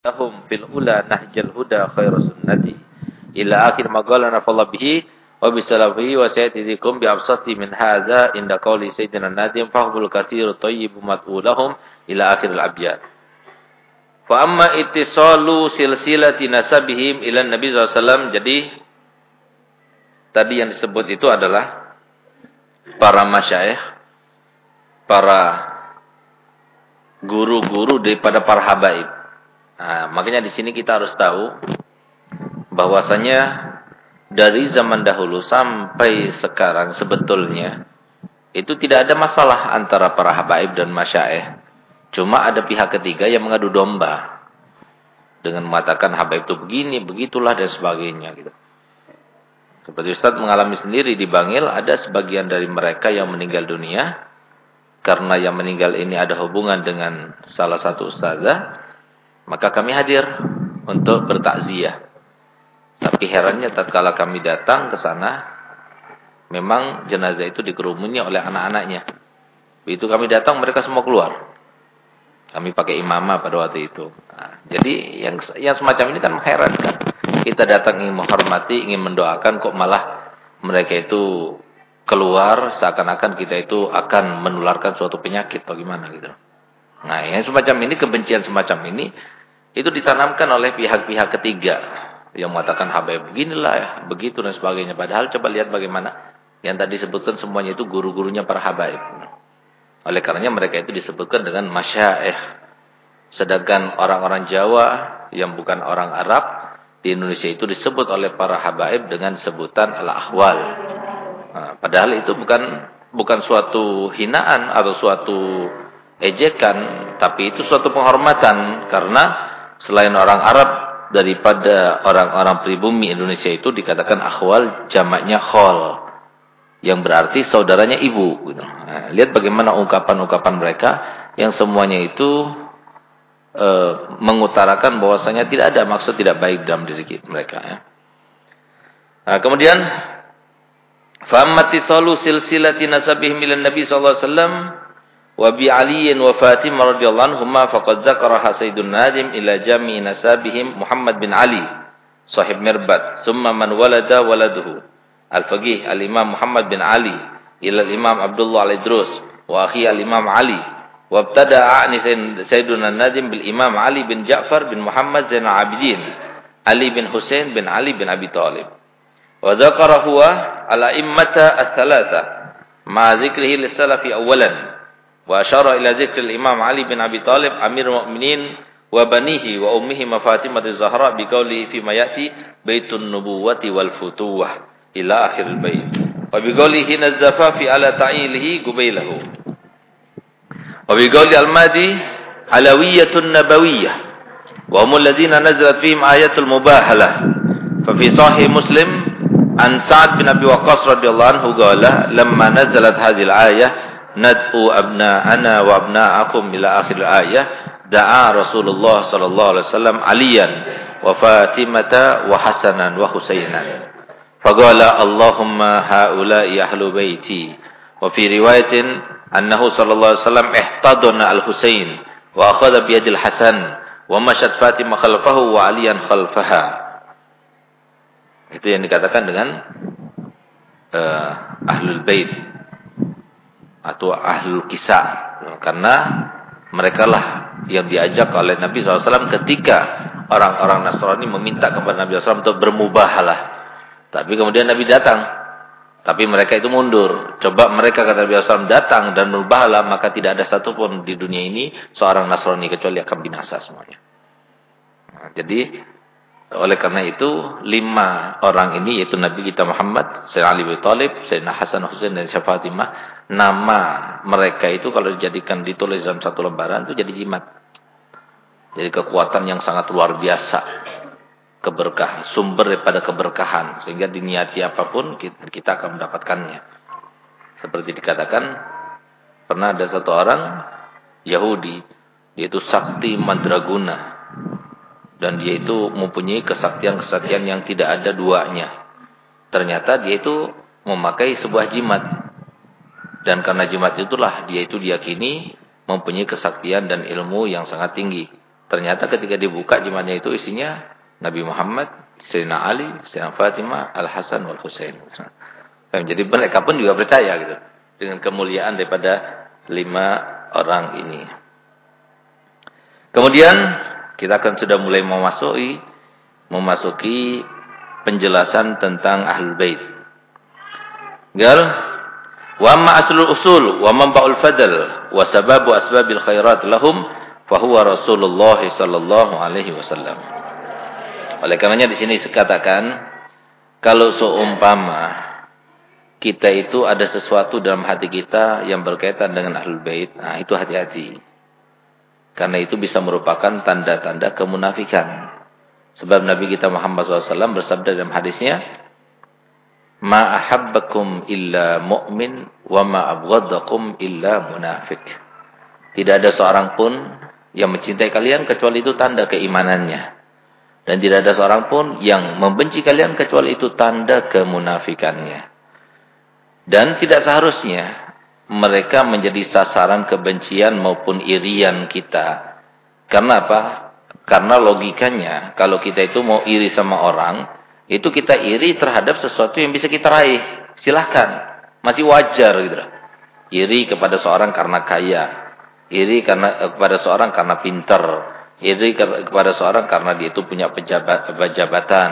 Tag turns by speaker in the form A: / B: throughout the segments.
A: lahum fil ula nahjal huda khairu sunnati. Ila akhir ma qala nafalla bihi wa bisalafihi wa sayyidikum bi absati min hadza inda qawli sayyidina nadim fahbul katsiru tayyibu mat'ulahum ila akhir al-abyad fa amma ittisalu silsilati nasabihim ila nabi sallallahu jadi tadi yang disebut itu adalah para masyayikh para guru-guru daripada para habaib Nah, makanya di sini kita harus tahu bahwasanya dari zaman dahulu sampai sekarang sebetulnya itu tidak ada masalah antara para habaib dan masyaih. Cuma ada pihak ketiga yang mengadu domba dengan mengatakan habaib itu begini, begitulah dan sebagainya gitu. Seperti Ustaz mengalami sendiri di Bangil ada sebagian dari mereka yang meninggal dunia karena yang meninggal ini ada hubungan dengan salah satu ustazah maka kami hadir untuk bertakziah. Tapi herannya tatkala kami datang ke sana, memang jenazah itu dikerumuni oleh anak-anaknya. Begitu kami datang mereka semua keluar. Kami pakai imamah pada waktu itu. Nah, jadi yang yang semacam ini kan mengherankan. Kita datang ingin menghormati, ingin mendoakan kok malah mereka itu keluar seakan-akan kita itu akan menularkan suatu penyakit bagaimana gitu. Nah, yang semacam ini kebencian semacam ini itu ditanamkan oleh pihak-pihak ketiga yang mengatakan habaib beginilah ya, begitu dan sebagainya. Padahal coba lihat bagaimana yang tadi disebutkan semuanya itu guru-gurunya para habaib. Oleh karenanya mereka itu disebutkan dengan masyaih. Sedangkan orang-orang Jawa yang bukan orang Arab di Indonesia itu disebut oleh para habaib dengan sebutan al-ahwal. Nah, padahal itu bukan bukan suatu hinaan atau suatu ejekan, tapi itu suatu penghormatan karena selain orang Arab daripada orang-orang pribumi Indonesia itu dikatakan akhwal jamaknya khol yang berarti saudaranya ibu gitu. Nah, lihat bagaimana ungkapan-ungkapan mereka yang semuanya itu e, mengutarakan bahwasanya tidak ada maksud tidak baik dalam diri mereka ya. Nah, kemudian fammati salu silsilati nasabihim ila Nabi sallallahu alaihi wasallam wa bi Ali wa Fatimah radhiyallahu anhuma faqad dzakara Sayyidun Nadim ila jami nasabihim Muhammad bin Ali sahib Mirbat summa man walada waladuhu al-faqih al-Imam Muhammad bin Ali ila al-Imam Abdullah al-Idrus wa akhi al-Imam Ali wa ibtada'a Sayyidun Nadim bil Imam Ali bin Ja'far bin Muhammad Zainal Abidin Ali bin Hussein bin Ali bin Abi Talib wa dzakara huwa ala immata ats-tsalatsa ma dzikrihi lis-salafi awwalan Wa asyara ila dzikr Imam Ali bin Abi Talib Amirul Mukminin wa banihi wa ummihi Fatimah az-Zahra bi qawli fi ma yati baitun nubuwati wal futuwah ila akhir al-bait. Wa bi qawlihi nazzafa fi ala ta'ilihi qubailahu. Wa bi qawli al-madi alawiyatun nabawiyyah wa hum alladhina nazalat fihim ayatul mubahalah. Fa fi sahih Muslim an Sa'ad bin Abi Waqqas radhiyallahu anhu qala lamma nazalat hadhihi al-ayah nad'u abna'ana wa abna'akum ila akhir ayah da'a Rasulullah sallallahu alaihi wasallam Aliyan wa Fatimata wa Hasanan wa Husainan faqala Allahumma haula'i ahlu baiti wa fi riwayatin annahu sallallahu alaihi wasallam ihtadana al-Husain wa akhadha bi yadil Hasan wa mashat Fatimah khalfahu wa Aliyan khalfaha. Itu yang dikatakan dengan uh, ahlul bait atau ahlul kisah. Karena mereka lah yang diajak oleh Nabi SAW ketika orang-orang Nasrani meminta kepada Nabi SAW untuk bermubahalah. Tapi kemudian Nabi datang. Tapi mereka itu mundur. Coba mereka kata Nabi SAW datang dan bermubahalah maka tidak ada satupun di dunia ini seorang Nasrani kecuali akan binasa semuanya. Nah, jadi oleh karena itu lima orang ini yaitu Nabi kita Muhammad, Sayyidina Ali bin Thalib, Sayyidina Hasan Husain dan Syafatimah nama mereka itu kalau dijadikan ditulis dalam satu lembaran itu jadi jimat. Jadi kekuatan yang sangat luar biasa. Keberkah, sumber daripada keberkahan. Sehingga diniati apa pun kita akan mendapatkannya. Seperti dikatakan, pernah ada satu orang Yahudi, yaitu Sakti Mandraguna. Dan dia itu mempunyai kesaktian-kesaktian yang tidak ada duanya. Ternyata dia itu memakai sebuah jimat dan karena jimat itulah dia itu diyakini mempunyai kesaktian dan ilmu yang sangat tinggi. Ternyata ketika dibuka jimatnya itu isinya Nabi Muhammad, Sayyidina Ali, Sayyidina Fatimah, Al-Hasan, Wal Husain. Jadi mereka pun juga percaya gitu dengan kemuliaan daripada lima orang ini. Kemudian kita akan sudah mulai memasuki memasuki penjelasan tentang Ahlul Bait. Gal wa ma aslul usul wa manba'ul fadl wa sababu asbabil khairat lahum fa huwa Rasulullah sallallahu alaihi wasallam. Oleh karenanya di sini dikatakan kalau seumpama kita itu ada sesuatu dalam hati kita yang berkaitan dengan Ahlul Bait, nah itu hati-hati. Karena itu bisa merupakan tanda-tanda kemunafikan. Sebab Nabi kita Muhammad SAW bersabda dalam hadisnya, Ma ahabbakum illa mu'min wa ma abghadakum illa munafik. Tidak ada seorang pun yang mencintai kalian kecuali itu tanda keimanannya. Dan tidak ada seorang pun yang membenci kalian kecuali itu tanda kemunafikannya. Dan tidak seharusnya mereka menjadi sasaran kebencian maupun irian kita. Karena apa? Karena logikanya, kalau kita itu mau iri sama orang, itu kita iri terhadap sesuatu yang bisa kita raih. Silahkan. Masih wajar gitu. Iri kepada seorang karena kaya. Iri karena kepada seorang karena pinter. Iri kepada seorang karena dia itu punya pejabat, pejabatan.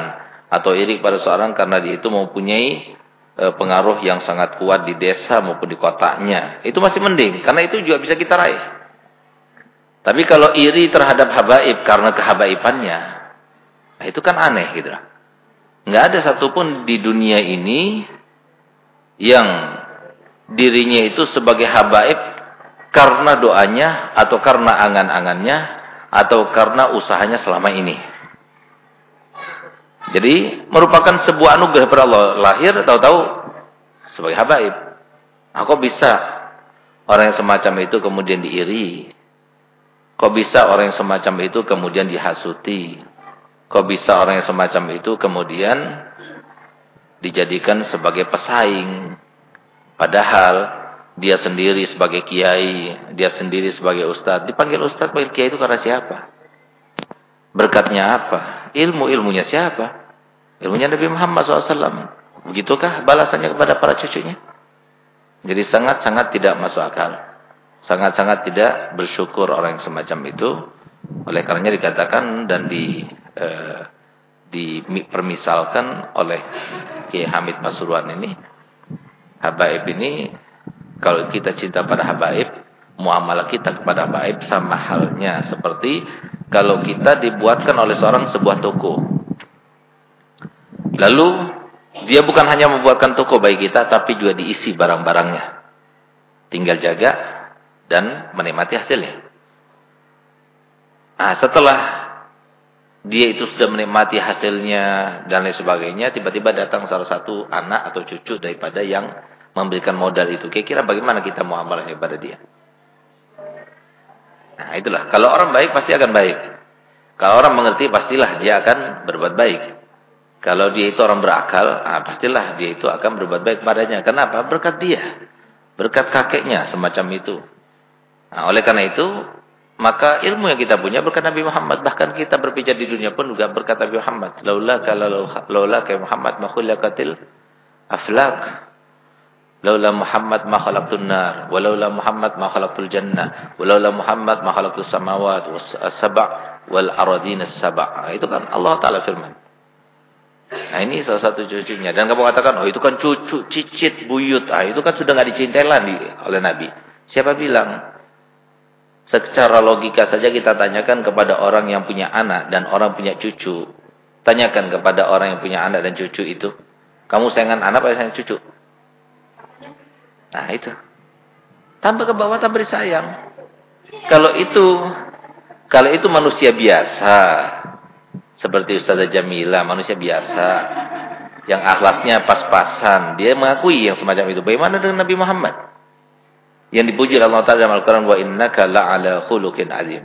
A: Atau iri kepada seorang karena dia itu mempunyai E, pengaruh yang sangat kuat di desa maupun di kotanya. Itu masih mending, karena itu juga bisa kita raih. Tapi kalau iri terhadap habaib karena kehabaibannya, nah itu kan aneh gitu. Nggak ada satupun di dunia ini yang dirinya itu sebagai habaib karena doanya atau karena angan-angannya atau karena usahanya selama ini. Jadi merupakan sebuah anugerah pada Allah. Lahir tahu-tahu sebagai habaib. Aku bisa orang yang semacam itu kemudian diiri? Kok bisa orang yang semacam itu kemudian dihasuti? Kok bisa orang yang semacam itu kemudian dijadikan sebagai pesaing? Padahal dia sendiri sebagai kiai, dia sendiri sebagai ustadz. Dipanggil ustadz, panggil kiai itu karena siapa? Berkatnya apa? Ilmu-ilmunya siapa? Ilmunya Nabi Muhammad SAW. Begitukah balasannya kepada para cucunya? Jadi sangat-sangat tidak masuk akal. Sangat-sangat tidak bersyukur orang yang semacam itu. Oleh karenanya dikatakan dan di eh, dipermisalkan oleh Kiai Hamid Pasuruan ini. Habaib ini kalau kita cinta pada habaib, muamalah kita kepada habaib sama halnya seperti kalau kita dibuatkan oleh seorang sebuah toko. Lalu dia bukan hanya membuatkan toko bagi kita tapi juga diisi barang-barangnya. Tinggal jaga dan menikmati hasilnya. Nah, setelah dia itu sudah menikmati hasilnya dan lain sebagainya, tiba-tiba datang salah satu anak atau cucu daripada yang memberikan modal itu. Kira-kira bagaimana kita mau amalnya kepada dia? Nah, itulah. Kalau orang baik pasti akan baik. Kalau orang mengerti pastilah dia akan berbuat baik. Kalau dia itu orang berakal, nah pastilah dia itu akan berbuat baik padanya. Kenapa? Berkat dia. Berkat kakeknya semacam itu. Nah, oleh karena itu, maka ilmu yang kita punya berkat Nabi Muhammad. Bahkan kita berbicara di dunia pun juga berkat Nabi Muhammad. Laula kalau laula kayak Muhammad aflak. Laula Muhammad ma khalaqtun nar, Muhammad ma khalaqtul jannah, walaula Muhammad ma khalaqtus samawat was wal aradin as-sab'. Nah, itu kan Allah taala firman. Nah, ini salah satu cucunya. Dan kamu katakan, "Oh, itu kan cucu cicit buyut." Ah, itu kan sudah enggak dicintai lagi oleh Nabi. Siapa bilang? Secara logika saja kita tanyakan kepada orang yang punya anak dan orang punya cucu. Tanyakan kepada orang yang punya anak dan cucu itu, "Kamu sayangan anak atau sayang cucu?" Nah itu. Tambah ke bawah tambah disayang. Kalau itu kalau itu manusia biasa seperti Ustazah Jamila, manusia biasa yang akhlasnya pas-pasan, dia mengakui yang semacam itu. Bagaimana dengan Nabi Muhammad? Yang dipuji Allah Taala dalam Al-Qur'an wa innaka la'ala khuluqin azim.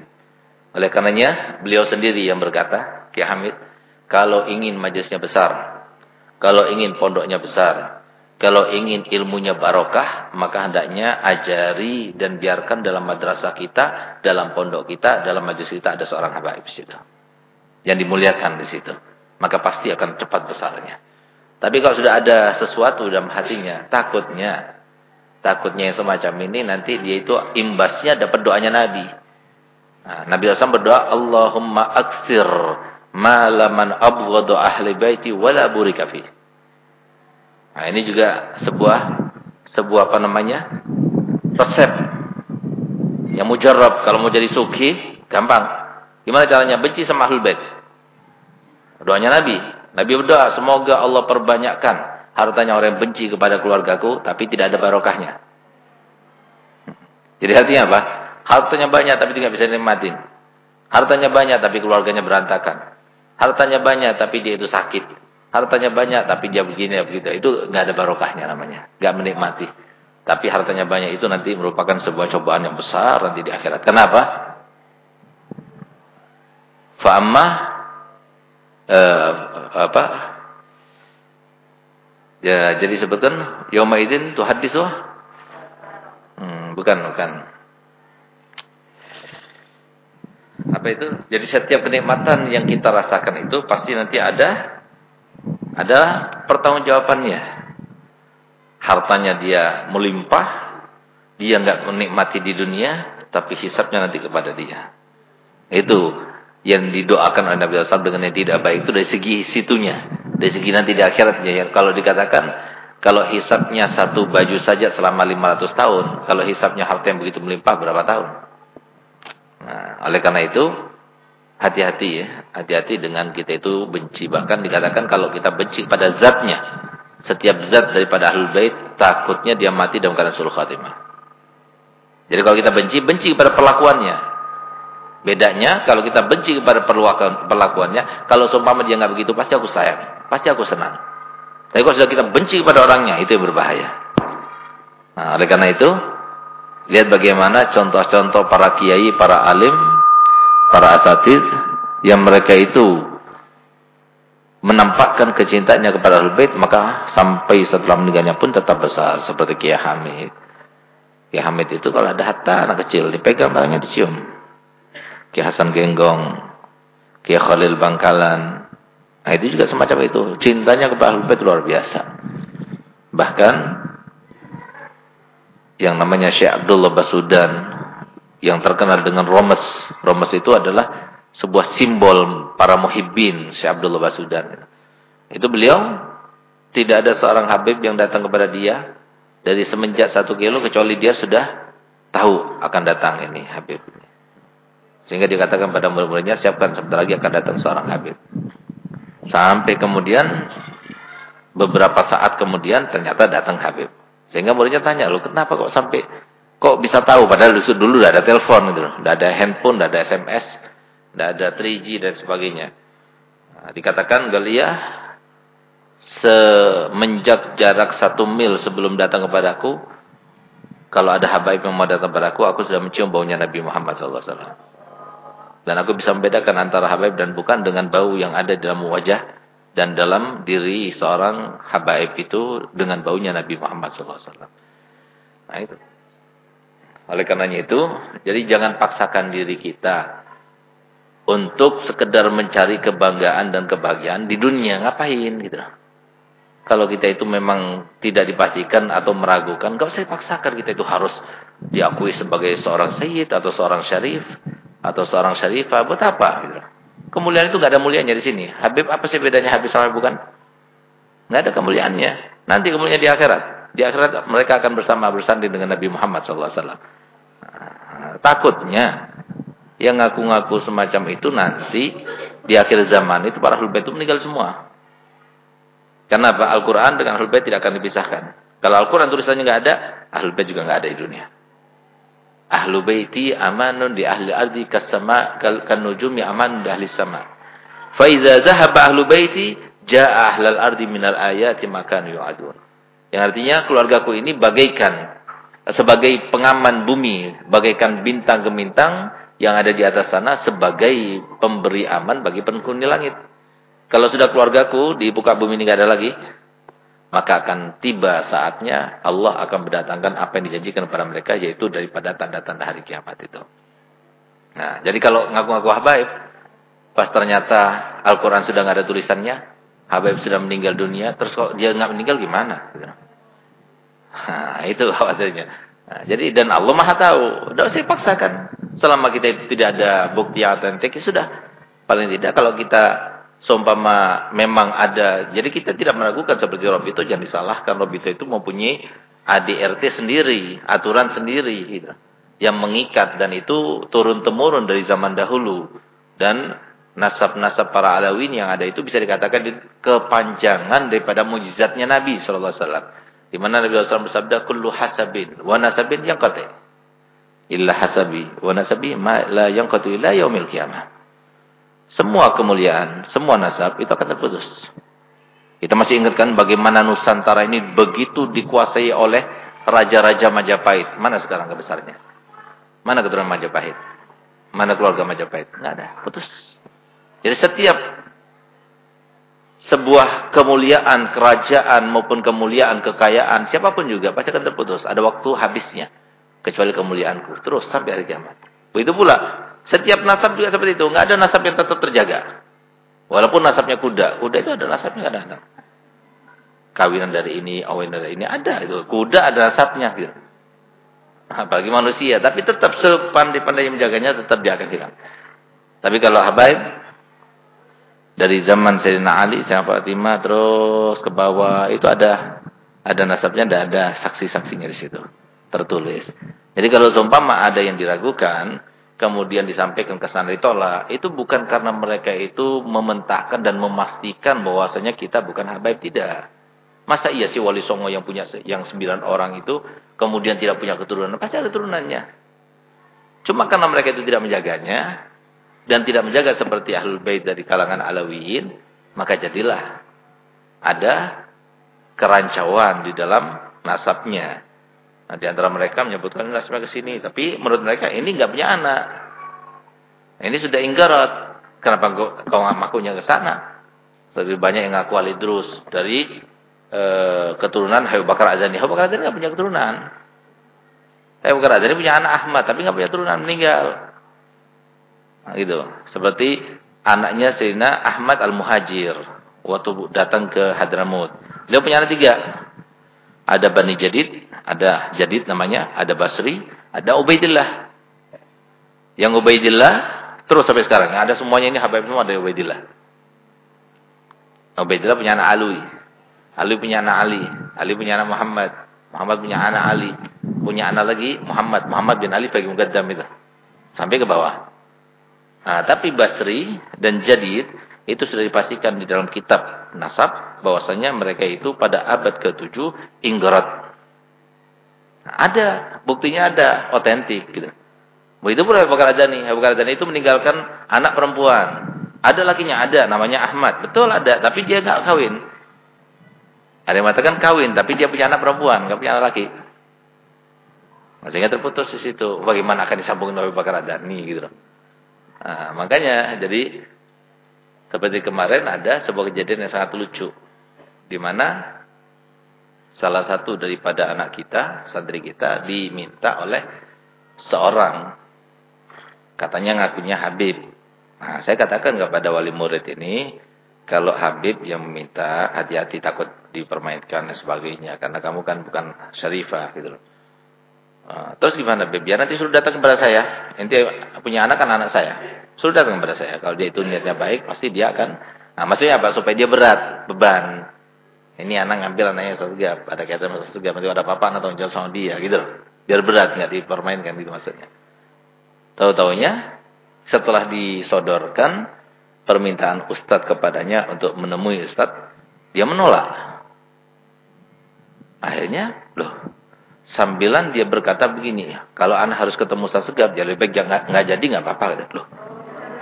A: Oleh karenanya beliau sendiri yang berkata, Ki Hamid, kalau ingin majelisnya besar, kalau ingin pondoknya besar, Kalau ingin ilmunya barokah, maka hendaknya ajari dan biarkan dalam madrasah kita, dalam pondok kita, dalam majelis kita ada seorang habaib di situ. Yang dimuliakan di situ. Maka pasti akan cepat besarnya. Tapi kalau sudah ada sesuatu dalam hatinya, takutnya, takutnya yang semacam ini nanti dia itu imbasnya dapat doanya Nabi. Nah, Nabi SAW berdoa, Allahumma aksir malaman abghadu ahli baiti wala burika Nah, ini juga sebuah sebuah apa namanya? resep yang mujarab kalau mau jadi suki gampang. Gimana caranya? Benci sama ahlul bait. Doanya Nabi. Nabi berdoa, semoga Allah perbanyakkan hartanya orang yang benci kepada keluargaku tapi tidak ada barokahnya. Jadi artinya apa? Hartanya banyak tapi tidak bisa nikmatin. Hartanya banyak tapi keluarganya berantakan. Hartanya banyak tapi dia itu sakit. Hartanya banyak tapi dia begini ya begitu. Itu nggak ada barokahnya namanya. nggak menikmati. Tapi hartanya banyak itu nanti merupakan sebuah cobaan yang besar nanti di akhirat. Kenapa? Fa'amma eh, apa? Ya, jadi sebutkan yauma idzin tuhaddisu. Hmm, bukan, bukan. Apa itu? Jadi setiap kenikmatan yang kita rasakan itu pasti nanti ada ada pertanggungjawabannya. Hartanya dia melimpah, dia nggak menikmati di dunia, tapi hisapnya nanti kepada dia. Itu yang didoakan oleh Nabi SAW dengan yang tidak baik itu dari segi situnya, dari segi nanti di akhiratnya. Yang kalau dikatakan kalau hisapnya satu baju saja selama 500 tahun, kalau hisapnya harta yang begitu melimpah berapa tahun? Nah, oleh karena itu hati-hati ya, hati-hati dengan kita itu benci. Bahkan dikatakan kalau kita benci pada zatnya, setiap zat daripada ahlul bait takutnya dia mati dalam keadaan sulh khatimah. Jadi kalau kita benci, benci kepada perlakuannya. Bedanya kalau kita benci kepada perlakuan perlakuannya, kalau seumpama dia nggak begitu, pasti aku sayang, pasti aku senang. Tapi kalau sudah kita benci kepada orangnya, itu yang berbahaya. Nah, oleh karena itu, lihat bagaimana contoh-contoh para kiai, para alim para asatid yang mereka itu menampakkan kecintaannya kepada Ahlul Bait maka sampai setelah meninggalnya pun tetap besar seperti Kiai Hamid. Kiai Hamid itu kalau ada hatta anak kecil dipegang tangannya dicium. Kiai Hasan Genggong, Kiai Khalil Bangkalan. Nah itu juga semacam itu. Cintanya kepada Ahlul Bait luar biasa. Bahkan yang namanya Syekh Abdullah Basudan yang terkenal dengan Romes. Romes itu adalah sebuah simbol para muhibbin Syekh Abdullah Basudan. Itu beliau tidak ada seorang Habib yang datang kepada dia dari semenjak satu kilo kecuali dia sudah tahu akan datang ini Habib. Sehingga dikatakan pada murid-muridnya siapkan sebentar lagi akan datang seorang Habib. Sampai kemudian beberapa saat kemudian ternyata datang Habib. Sehingga muridnya tanya, "Lu kenapa kok sampai Kok bisa tahu padahal dulu dulu ada telepon gitu loh. Enggak ada handphone, enggak ada SMS, enggak ada 3G dan sebagainya. Nah, dikatakan Galia semenjak jarak satu mil sebelum datang kepadaku, kalau ada habaib yang mau datang kepadaku, aku sudah mencium baunya Nabi Muhammad SAW. Dan aku bisa membedakan antara habaib dan bukan dengan bau yang ada dalam wajah dan dalam diri seorang habaib itu dengan baunya Nabi Muhammad SAW. Nah itu. Oleh karenanya itu, jadi jangan paksakan diri kita untuk sekedar mencari kebanggaan dan kebahagiaan di dunia. Ngapain gitu. Kalau kita itu memang tidak dipastikan atau meragukan, gak usah dipaksakan kita itu harus diakui sebagai seorang sayyid atau seorang syarif atau seorang syarifah. Buat apa gitu. Kemuliaan itu gak ada mulianya di sini. Habib apa sih bedanya Habib sama bukan? Gak ada kemuliaannya. Nanti kemuliaan di akhirat. Di akhirat mereka akan bersama bersanding dengan Nabi Muhammad SAW. Takutnya yang ngaku-ngaku semacam itu nanti di akhir zaman itu para ahlul itu meninggal semua. Karena apa? Al-Qur'an dengan ahlul tidak akan dipisahkan. Kalau Al-Qur'an tulisannya nggak ada, ahlul juga nggak ada di dunia. Ahlu baiti amanun di ahli ardi kasama kan nujumi amanun di ahli sama. Fa idza zahaba ahlu baiti jaa ahlal ardi minal ayati makan yu'adun. Yang artinya keluargaku ini bagaikan sebagai pengaman bumi, bagaikan bintang gemintang yang ada di atas sana sebagai pemberi aman bagi penghuni langit. Kalau sudah keluargaku di buka bumi ini nggak ada lagi, maka akan tiba saatnya Allah akan mendatangkan apa yang dijanjikan kepada mereka yaitu daripada tanda-tanda hari kiamat itu. Nah, jadi kalau ngaku-ngaku habaib pas ternyata Al-Qur'an sudah nggak ada tulisannya, habaib sudah meninggal dunia, terus kok dia nggak meninggal gimana? Nah, itu khawatirnya. Nah, jadi dan Allah Maha tahu. Tidak usah paksakan. Selama kita tidak ada bukti yang otentik, ya sudah. Paling tidak kalau kita seumpama memang ada. Jadi kita tidak meragukan seperti Robito jangan disalahkan. Robito itu mempunyai ADRT sendiri, aturan sendiri gitu. Yang mengikat dan itu turun temurun dari zaman dahulu. Dan nasab-nasab para alawin yang ada itu bisa dikatakan kepanjangan daripada mujizatnya Nabi wasallam. Di mana Nabi SAW bersabda kullu hasabin wa nasabin yang kata illa hasabi wa nasabi ma la yanqatu ila yaumil qiyamah. Semua kemuliaan, semua nasab itu akan terputus. Kita masih ingatkan bagaimana Nusantara ini begitu dikuasai oleh raja-raja Majapahit. Mana sekarang kebesarnya? Mana keturunan Majapahit? Mana keluarga Majapahit? Enggak ada, putus. Jadi setiap sebuah kemuliaan kerajaan maupun kemuliaan kekayaan siapa pun juga pasti akan terputus. Ada waktu habisnya. Kecuali kemuliaanku. Terus sampai hari kiamat. Begitu pula setiap nasab juga seperti itu. Nggak ada nasab yang tetap terjaga. Walaupun nasabnya kuda. Kuda itu ada nasabnya ada anak. Kawinan dari ini, awin dari ini. Ada itu. Kuda ada nasabnya. Gitu. Apalagi manusia. Tapi tetap sepandai-pandai menjaganya tetap dia akan hilang. Tapi kalau habaib. Dari zaman Sayyidina Ali, Sayyidina Fatimah. Terus ke bawah. Itu ada ada nasabnya. Dan ada saksi-saksinya di situ. Tertulis. Jadi kalau seumpama ada yang diragukan kemudian disampaikan ke sana ditolak, itu bukan karena mereka itu mementahkan dan memastikan bahwasanya kita bukan habaib tidak. Masa iya sih wali songo yang punya yang sembilan orang itu kemudian tidak punya keturunan? Pasti ada turunannya. Cuma karena mereka itu tidak menjaganya dan tidak menjaga seperti ahlul bait dari kalangan alawiyin, maka jadilah ada kerancauan di dalam nasabnya. Nah, di antara mereka menyebutkan nasibnya ke sini, tapi menurut mereka ini nggak punya anak. Ini sudah inggarat. Kenapa kau nggak makunya ke sana? Lebih banyak yang ngaku alidrus dari e, keturunan Habib Bakar Azani. Habib Bakar Azani nggak punya keturunan. Habib Bakar Azani punya anak Ahmad, tapi nggak punya keturunan, meninggal. Nah, gitu. Seperti anaknya Sayyidina Ahmad Al-Muhajir waktu datang ke Hadramut. Dia punya anak tiga. Ada Bani Jadid, ada Jadid namanya, ada Basri, ada Ubaidillah. Yang Ubaidillah terus sampai sekarang. Ada semuanya ini habaib semua ada Ubaidillah. Ubaidillah punya anak Alwi. Alwi punya anak Ali. Ali punya anak Muhammad. Muhammad punya anak Ali. Punya anak lagi Muhammad. Muhammad bin Ali bagi Mugaddam itu. Sampai ke bawah. Nah, tapi Basri dan Jadid itu sudah dipastikan di dalam kitab nasab bahwasanya mereka itu pada abad ke-7 inggarat ada, buktinya ada, otentik gitu. Begitu pula Abu Bakar Adani. Abu Bakar Adani itu meninggalkan anak perempuan. Ada lakinya, ada, namanya Ahmad. Betul ada, tapi dia nggak kawin. Ada yang mengatakan kawin, tapi dia punya anak perempuan, nggak punya anak laki. Maksudnya terputus di situ. Bagaimana akan disambungin Abu Bakar Adani gitu Nah, makanya jadi seperti kemarin ada sebuah kejadian yang sangat lucu. Di mana salah satu daripada anak kita, santri kita diminta oleh seorang katanya ngakunya Habib. Nah, saya katakan kepada wali murid ini, kalau Habib yang meminta hati-hati takut dipermainkan dan sebagainya karena kamu kan bukan syarifah gitu loh. Nah, terus gimana Habib? Ya nanti suruh datang kepada saya. Nanti punya anak kan anak saya. Suruh datang kepada saya. Kalau dia itu niatnya baik, pasti dia akan Nah, maksudnya apa? Supaya dia berat, beban. Ini anak ngambil anaknya surga, ada kaitan masuk surga, nanti ada apa atau jawab sama dia gitu. Biar berat nggak dipermainkan gitu maksudnya. Tahu-taunya setelah disodorkan permintaan ustadz kepadanya untuk menemui ustadz, dia menolak. Akhirnya, loh, sambilan dia berkata begini, kalau anak harus ketemu ustadz segap, jadi lebih baik jangan nggak jadi nggak apa-apa. Loh,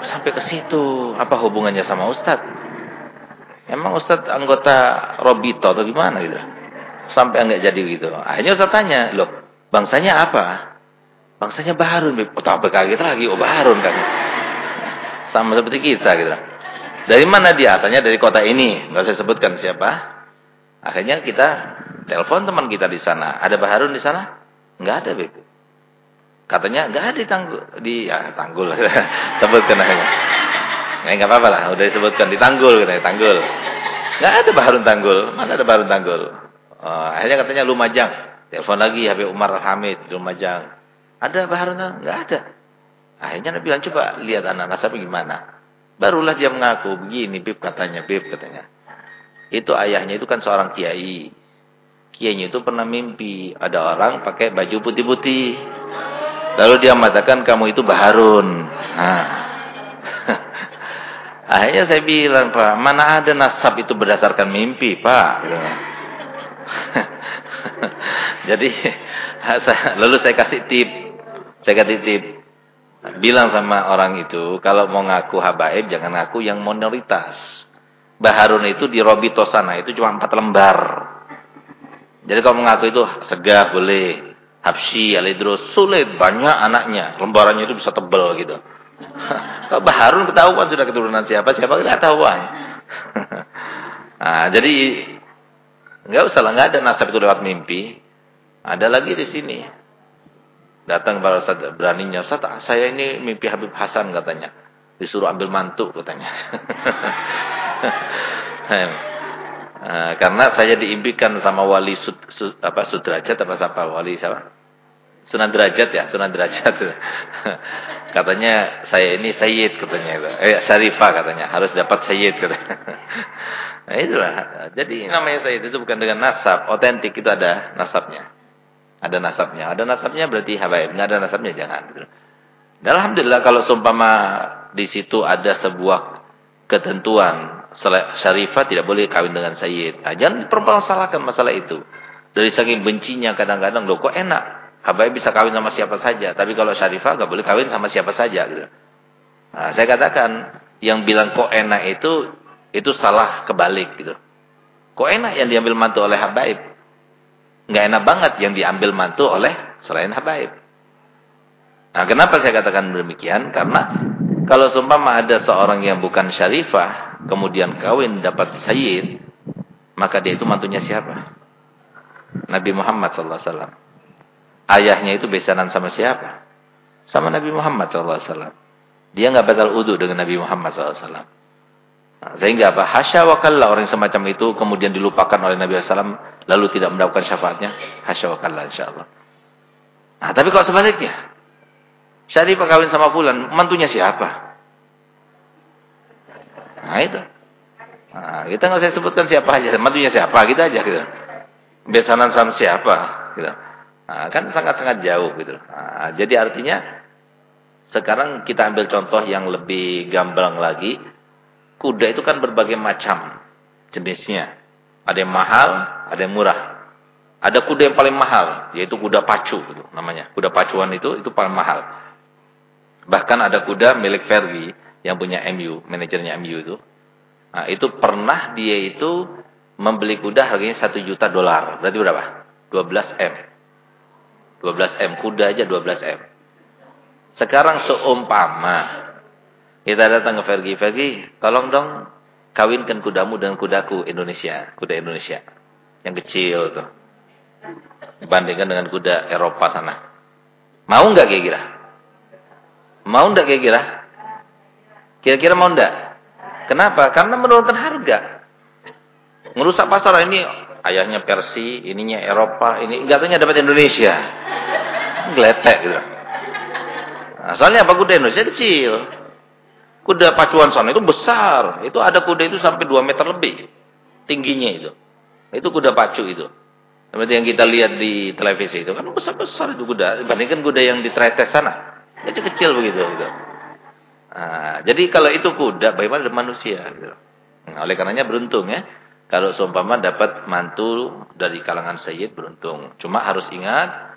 A: sampai ke situ, apa hubungannya sama ustadz? Emang Ustadz anggota Robito atau gimana gitu? Sampai enggak jadi gitu. Akhirnya Ustadz tanya, loh bangsanya apa? Bangsanya Baharun. Oh tak kaget lagi, oh Baharun kan. Sama seperti kita gitu. Dari mana dia? Asalnya dari kota ini. Enggak saya sebutkan siapa. Akhirnya kita telepon teman kita di sana. Ada Baharun di sana? Enggak ada, Beb. Katanya enggak ada di tanggul di ya, tanggul. Sebutkan aja. Ya, enggak apa-apa lah, udah disebutkan di tanggul katanya, tanggul. Enggak ada Baharun tanggul. Mana ada Baharun tanggul? Oh, akhirnya katanya Lumajang. Telepon lagi Habib Umar Hamid di Lumajang. Ada Baharun? Enggak ada. Akhirnya Nabi bilang, coba lihat anak nasab gimana. Barulah dia mengaku, begini Bib katanya, Bib katanya. Itu ayahnya itu kan seorang kiai. Kiainya itu pernah mimpi, ada orang pakai baju putih-putih. Lalu dia mengatakan, kamu itu Baharun. Nah. Akhirnya saya bilang, Pak, mana ada nasab itu berdasarkan mimpi, Pak. Jadi, lalu saya kasih tip. Saya kasih tip. Bilang sama orang itu, kalau mau ngaku habaib, jangan ngaku yang minoritas. Baharun itu di Robito sana, itu cuma empat lembar. Jadi kalau mengaku itu segar boleh. Habsyi, Alidrus, sulit. Banyak anaknya. Lembarannya itu bisa tebel gitu. kalau Baharun ketahuan sudah keturunan siapa, siapa tidak ketahuan. nah, jadi nggak usah lah, nggak ada nasab itu lewat mimpi. Ada lagi di sini. Datang kepada Ustaz beraninya, Ustaz, saya ini mimpi Habib Hasan katanya. Disuruh ambil mantu katanya. nah, karena saya diimpikan sama wali sud, sud, apa Sudrajat apa siapa wali siapa? Sunan Derajat ya, Sunan Derajat. katanya saya ini Sayyid katanya itu. Eh Syarifah katanya, harus dapat Sayyid katanya. nah itulah. Jadi namanya Sayyid itu bukan dengan nasab, otentik itu ada nasabnya. Ada nasabnya. Ada nasabnya berarti habaib. Enggak ada nasabnya jangan. Gitu. Dan Alhamdulillah kalau seumpama di situ ada sebuah ketentuan syarifah tidak boleh kawin dengan sayyid. Nah, jangan dipermasalahkan masalah itu. Dari saking bencinya kadang-kadang loh kok enak. Habaib bisa kawin sama siapa saja. Tapi kalau syarifah enggak boleh kawin sama siapa saja. Gitu. Nah, saya katakan yang bilang kok enak itu itu salah kebalik gitu. Kok enak yang diambil mantu oleh habaib? nggak enak banget yang diambil mantu oleh selain habaib. Nah, kenapa saya katakan demikian? Karena kalau seumpama ada seorang yang bukan syarifah, kemudian kawin dapat sayyid, maka dia itu mantunya siapa? Nabi Muhammad SAW. Ayahnya itu besanan sama siapa? Sama Nabi Muhammad SAW. Dia nggak batal uduk dengan Nabi Muhammad SAW. Nah, sehingga apa? Hasya wa kalla orang semacam itu kemudian dilupakan oleh Nabi SAW lalu tidak mendapatkan syafaatnya, hasya wa kalla insyaallah. Nah, tapi kalau sebaliknya, Syarifah kawin sama Fulan, mantunya siapa? Nah, itu. Nah, kita nggak usah sebutkan siapa aja, mantunya siapa, kita aja gitu. Besanan sama siapa, gitu. Nah, kan sangat-sangat jauh gitu. Nah, jadi artinya sekarang kita ambil contoh yang lebih gamblang lagi. Kuda itu kan berbagai macam jenisnya. Ada yang mahal, ada yang murah. Ada kuda yang paling mahal, yaitu kuda pacu gitu namanya. Kuda pacuan itu itu paling mahal. Bahkan ada kuda milik Fergie yang punya MU, manajernya MU itu. Nah, itu pernah dia itu membeli kuda harganya 1 juta dolar. Berarti berapa? 12 M. 12 M kuda aja 12 M. Sekarang seumpama kita datang ke Fergie, Fergie, tolong dong kawinkan kudamu dengan kudaku Indonesia, kuda Indonesia. Yang kecil tuh. Dibandingkan dengan kuda Eropa sana. Mau nggak kira-kira? Mau nggak kira-kira? Kira-kira mau nggak? Kenapa? Karena menurunkan harga. Merusak pasar ini ayahnya Persi, ininya Eropa, ini katanya dapat Indonesia. Gletek gitu. Soalnya apa kuda Indonesia kecil. Kuda pacuan sana itu besar. Itu ada kuda itu sampai 2 meter lebih tingginya itu. Itu kuda pacu itu. Seperti yang kita lihat di televisi itu kan besar-besar itu kuda dibandingkan kuda yang di tretes sana. Kecil-kecil begitu gitu. Nah, jadi kalau itu kuda bagaimana dengan manusia gitu. Nah, oleh karenanya beruntung ya. Kalau seumpama dapat mantu dari kalangan sayyid beruntung. Cuma harus ingat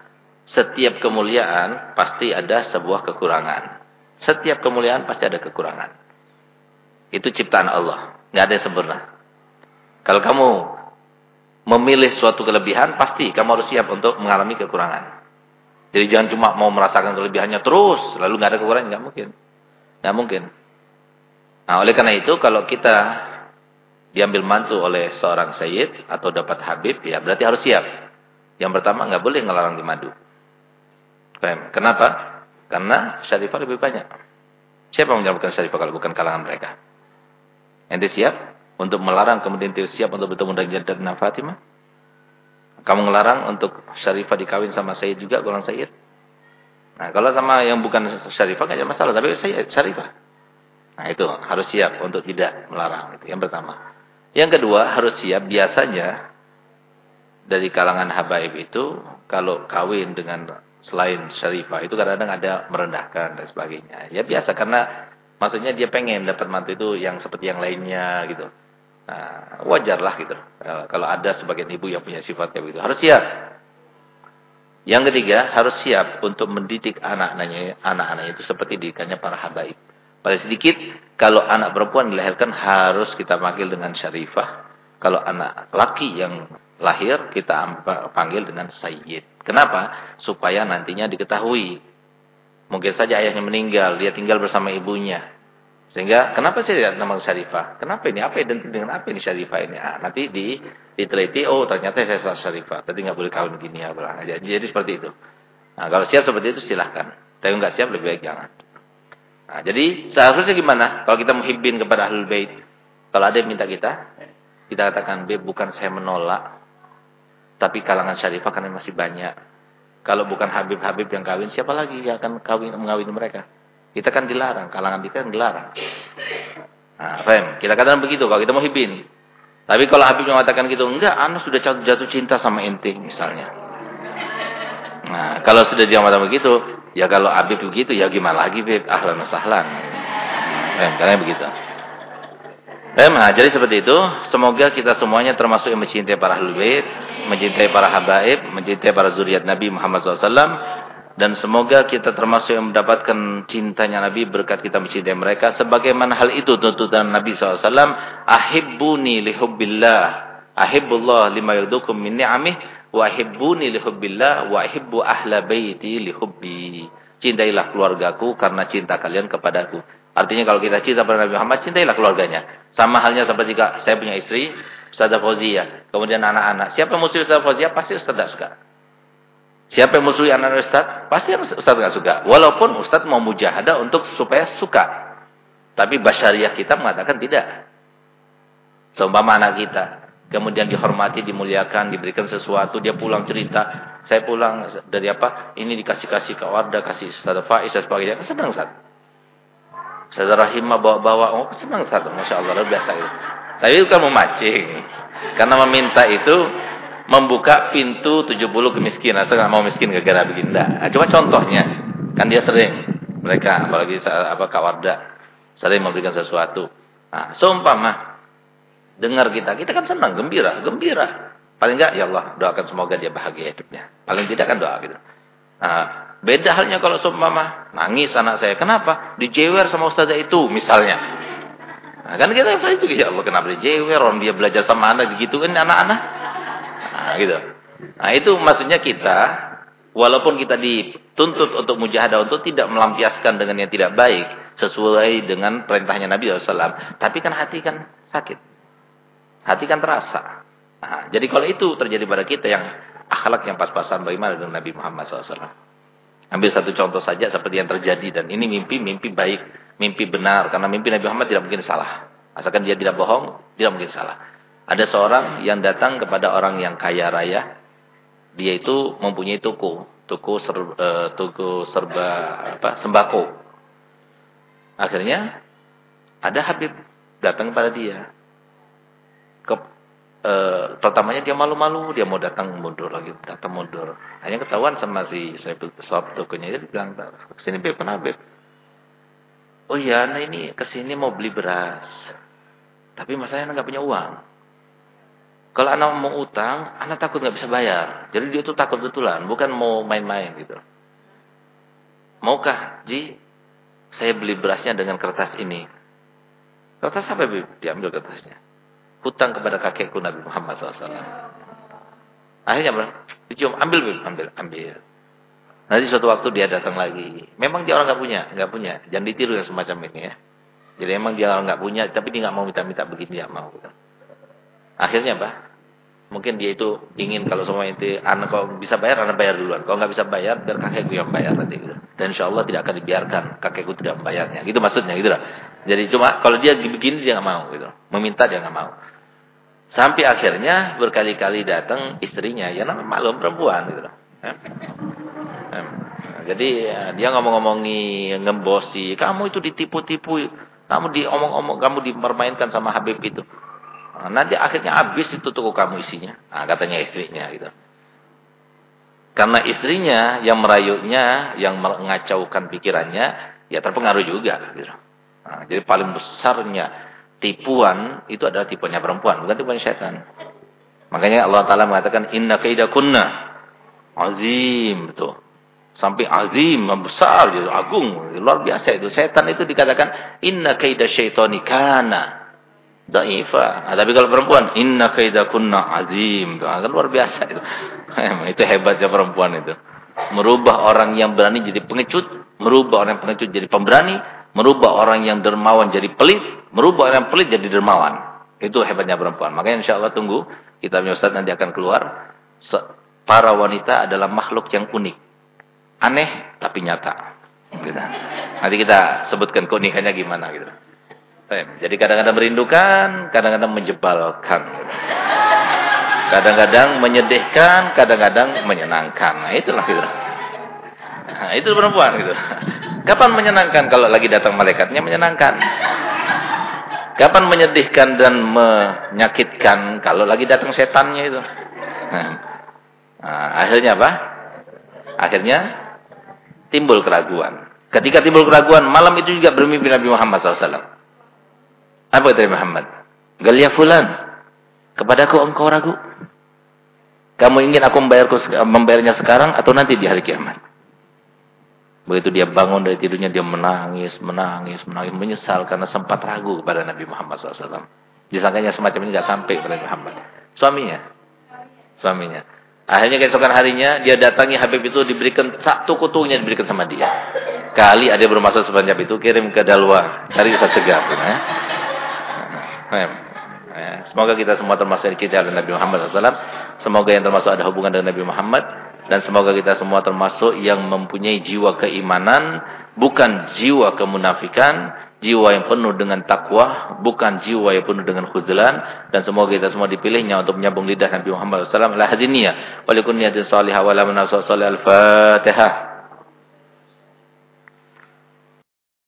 A: setiap kemuliaan pasti ada sebuah kekurangan. Setiap kemuliaan pasti ada kekurangan. Itu ciptaan Allah, nggak ada yang sempurna. Kalau kamu memilih suatu kelebihan, pasti kamu harus siap untuk mengalami kekurangan. Jadi jangan cuma mau merasakan kelebihannya terus, lalu nggak ada kekurangan, nggak mungkin. Nggak mungkin. Nah, oleh karena itu kalau kita diambil mantu oleh seorang sayyid atau dapat habib, ya berarti harus siap. Yang pertama nggak boleh ngelarang di madu. Kenapa? Karena syarifah lebih banyak. Siapa yang menyebabkan syarifah kalau bukan kalangan mereka? Ente siap untuk melarang kemudian dia siap untuk bertemu dengan Fatimah? Kamu ngelarang untuk syarifah dikawin sama Sayyid juga, golongan Sayyid? Nah, kalau sama yang bukan syarifah nggak ada masalah, tapi saya syarifah. Nah, itu harus siap untuk tidak melarang itu yang pertama. Yang kedua, harus siap biasanya dari kalangan habaib itu kalau kawin dengan selain syarifah itu kadang-kadang ada merendahkan dan sebagainya. Ya biasa karena maksudnya dia pengen dapat mantu itu yang seperti yang lainnya gitu. Nah, wajarlah gitu. Kalau ada sebagian ibu yang punya sifat kayak gitu, harus siap. Yang ketiga, harus siap untuk mendidik anak-anaknya, anak-anaknya itu seperti didikannya para habaib. Paling sedikit, kalau anak perempuan dilahirkan harus kita panggil dengan syarifah. Kalau anak laki yang lahir, kita panggil dengan sayyid. Kenapa? Supaya nantinya diketahui. Mungkin saja ayahnya meninggal, dia tinggal bersama ibunya. Sehingga, kenapa saya tidak nama syarifah? Kenapa ini? Apa identik dengan apa ini syarifah ini? Ah, nanti di, diteliti, oh ternyata saya salah syarifah. Tapi nggak boleh kawin gini ya. Jadi, jadi seperti itu. Nah, kalau siap seperti itu silahkan. Tapi nggak siap lebih baik jangan. Nah, jadi seharusnya gimana kalau kita muhibbin kepada ahlul bait? Kalau ada yang minta kita, kita katakan, "Beb, bukan saya menolak, tapi kalangan syarifah kan masih banyak. Kalau bukan Habib-Habib yang kawin, siapa lagi yang akan kawin mengawin mereka? Kita kan dilarang, kalangan kita kan dilarang. Nah, Fem, kita katakan begitu kalau kita muhibbin. Tapi kalau Habib mengatakan gitu, enggak, anak sudah jatuh cinta sama ente misalnya. Nah, kalau sudah dia mengatakan begitu, Ya kalau Habib begitu ya gimana lagi Bib? Ahlan sahlan. Eh, karena begitu. Eh, nah, jadi seperti itu. Semoga kita semuanya termasuk yang mencintai para bait, mencintai para habaib, mencintai para zuriat Nabi Muhammad SAW. Dan semoga kita termasuk yang mendapatkan cintanya Nabi berkat kita mencintai mereka. Sebagaimana hal itu tuntutan Nabi SAW. Ahibbuni lihubbillah. Ahibbullah lima yudukum min ni'amih wa hibbuni li hubbillah wa hibbu ahla baiti li hubbi. Cintailah keluargaku karena cinta kalian kepadaku. Artinya kalau kita cinta pada Nabi Muhammad, cintailah keluarganya. Sama halnya seperti saya punya istri, Ustazah Fauzia, kemudian anak-anak. Siapa yang musuh Ustazah Fauzia, pasti Ustaz tidak suka. Siapa yang musuh anak Ustaz, pasti Ustaz tidak suka. Walaupun Ustaz mau mujahadah untuk supaya suka. Tapi basyariah kita mengatakan tidak. Seumpama anak kita, kemudian dihormati, dimuliakan, diberikan sesuatu, dia pulang cerita, saya pulang dari apa? Ini dikasih-kasih ke Wardah, kasih Ustaz Faiz dan sebagainya. Senang Ustaz. Ustaz Rahimah bawa-bawa, oh senang Ustaz, Masya Allah, luar biasa itu. Tapi itu kan memancing. Karena meminta itu membuka pintu 70 kemiskinan. Saya nggak mau miskin gara-gara begini. Nah, cuma contohnya, kan dia sering mereka apalagi apa Kak Wardah sering memberikan sesuatu. Nah, seumpama dengar kita, kita kan senang, gembira, gembira. Paling enggak ya Allah doakan semoga dia bahagia hidupnya. Paling tidak kan doa gitu. Nah, beda halnya kalau seumpama nangis anak saya. Kenapa? Dijewer sama ustazah itu misalnya. Nah, kan kita saya itu ya Allah kenapa dijewer orang dia belajar sama anak gitu kan anak-anak. Nah, gitu. Nah, itu maksudnya kita walaupun kita dituntut untuk mujahadah untuk tidak melampiaskan dengan yang tidak baik sesuai dengan perintahnya Nabi SAW. Tapi kan hati kan sakit. Hati kan terasa. Nah, jadi kalau itu terjadi pada kita yang akhlak yang pas-pasan bagaimana dengan Nabi Muhammad SAW. Ambil satu contoh saja seperti yang terjadi dan ini mimpi mimpi baik, mimpi benar karena mimpi Nabi Muhammad tidak mungkin salah. Asalkan dia tidak bohong, tidak mungkin salah. Ada seorang yang datang kepada orang yang kaya raya. Dia itu mempunyai toko, toko ser, uh, toko serba apa? sembako. Akhirnya ada Habib datang kepada dia ke e, pertamanya dia malu-malu, dia mau datang mundur lagi, datang mundur. Hanya ketahuan sama si sob tokonya dia bilang, "Ke sini Beb, kenapa Beb?" "Oh iya, nah ini ke sini mau beli beras. Tapi masalahnya nggak punya uang." Kalau anak mau utang, anak takut nggak bisa bayar. Jadi dia tuh takut betulan, bukan mau main-main gitu. Maukah, Ji, saya beli berasnya dengan kertas ini? Kertas apa? Diambil kertasnya hutang kepada kakekku Nabi Muhammad SAW. Akhirnya? Dicium, ambil, ambil, ambil. Nanti suatu waktu dia datang lagi. Memang dia orang nggak punya, nggak punya. Jangan ditiru yang semacam ini ya. Jadi memang dia orang nggak punya, tapi dia nggak mau minta-minta begini, dia mau. Gitu. Akhirnya apa? Mungkin dia itu ingin kalau semua itu anak kalau bisa bayar anak bayar duluan. Kalau nggak bisa bayar biar kakekku yang bayar nanti gitu. Dan insya Allah tidak akan dibiarkan kakekku tidak membayarnya. Gitu maksudnya gitu lah. Jadi cuma kalau dia begini dia nggak mau gitu. Meminta dia nggak mau. Sampai akhirnya berkali-kali datang istrinya, ya namanya malum perempuan gitu. Ya. Jadi ya, dia ngomong-ngomongi, ngembosi, kamu itu ditipu-tipu, kamu diomong-omong, kamu dipermainkan sama Habib itu. Nah, nanti akhirnya habis itu toko kamu isinya. Nah, katanya istrinya gitu. Karena istrinya yang merayunya, yang mengacaukan pikirannya, ya terpengaruh juga. Gitu. Nah, jadi paling besarnya tipuan itu adalah tipuannya perempuan, bukan tipuan setan. Makanya Allah Taala mengatakan inna kunna azim betul. Sampai azim, besar, gitu, agung, luar biasa itu. Setan itu dikatakan inna kaida syaitani kana Daifa. Nah, tapi kalau perempuan, inna kunna azim. Itu akan luar biasa itu. itu hebatnya perempuan itu. Merubah orang yang berani jadi pengecut, merubah orang yang pengecut jadi pemberani, merubah orang yang dermawan jadi pelit, merubah orang yang pelit jadi dermawan. Itu hebatnya perempuan. Makanya insya Allah tunggu kita Ustaz nanti akan keluar. Para wanita adalah makhluk yang unik. Aneh tapi nyata. Gitu. Nanti kita sebutkan keunikannya gimana gitu. Jadi kadang-kadang merindukan, kadang-kadang menjebalkan. Kadang-kadang menyedihkan, kadang-kadang menyenangkan. Nah, itulah gitu. Nah, itu perempuan gitu. Kapan menyenangkan kalau lagi datang malaikatnya menyenangkan. Kapan menyedihkan dan menyakitkan kalau lagi datang setannya itu. Nah, nah, akhirnya apa? Akhirnya timbul keraguan. Ketika timbul keraguan, malam itu juga bermimpi Nabi Muhammad SAW. Apa kata Muhammad? Galia fulan, kepadaku engkau ragu. Kamu ingin aku membayarku, membayarnya sekarang atau nanti di hari kiamat? Begitu dia bangun dari tidurnya, dia menangis, menangis, menangis, menyesal karena sempat ragu kepada Nabi Muhammad SAW. Disangkanya semacam ini tidak sampai kepada Muhammad. Suaminya. Suaminya. Akhirnya keesokan harinya, dia datangi Habib itu, diberikan satu kutunya diberikan sama dia. Kali ada bermaksud sepanjang itu, kirim ke Dalwa, cari Ustaz Segaf. Ya. Ya, semoga kita semua termasuk kita oleh Nabi Muhammad SAW. Semoga yang termasuk ada hubungan dengan Nabi Muhammad. Dan semoga kita semua termasuk yang mempunyai jiwa keimanan. Bukan jiwa kemunafikan. Jiwa yang penuh dengan takwa. Bukan jiwa yang penuh dengan khuzlan. Dan semoga kita semua dipilihnya untuk menyambung lidah Nabi Muhammad SAW. Lahadiniya. Walikunniyadin salihah. Walamanaswa salih al-fatihah.